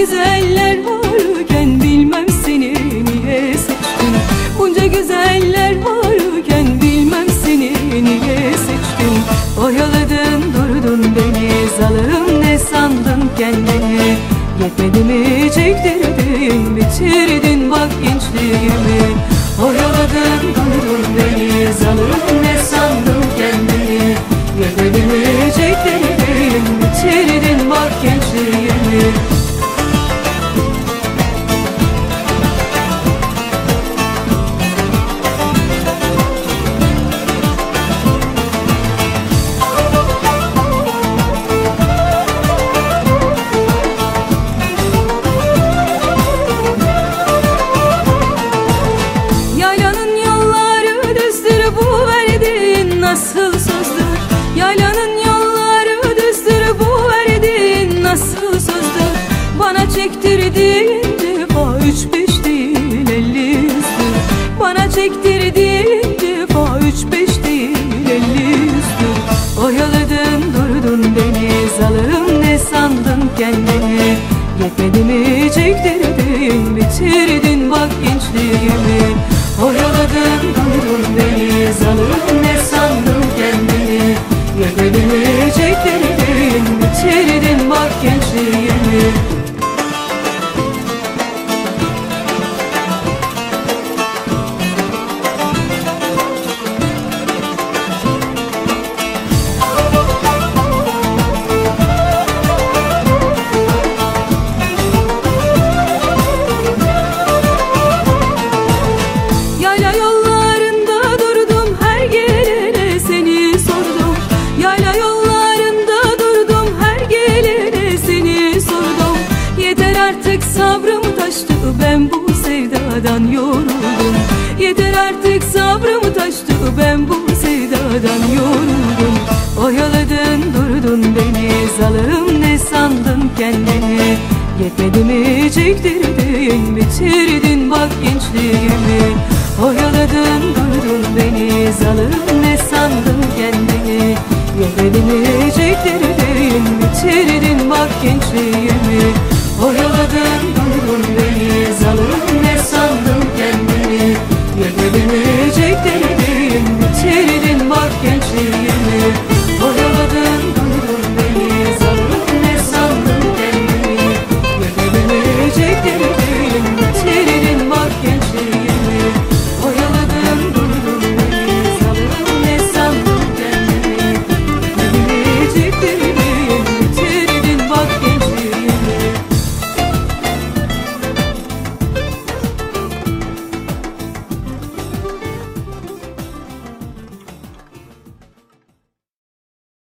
Güzeller varken bilmem seni niye seçtim. Bunca güzeller varken bilmem seni niye seçtim. Oyaladın durdun beni zalım ne sandın kendini? Yetmedi mi çektirdin bitirdin bak gençliğimi? Oyaladın durdun beni zalım nasıl sözdür Yaylanın yolları düzdür bu verdiğin nasıl sözdür Bana çektirdiğin defa üç beş değil elli yüzdür Bana çektirdiğin defa üç beş değil elli yüzdür Oyaladın durdun beni zalım ne sandın kendini? Yetmedi mi çektirdin bitirdin bak gençliğimi? Oyaladın durdun beni zalım ne artık sabrım taştı ben bu sevdadan yoruldum. Yeter artık sabrım taştı ben bu sevdadan yoruldum. Oyaladın durdun beni zalım ne sandın kendini? Yetmedi mi çektirdin bitirdin bak gençliğimi? Oyaladın durdun beni zalım ne sandın kendini? Yetmedi mi çektirdin bitirdin bak gençliğimi Oyaladın durdun beni zalım ne sandın kendini? Yetmedi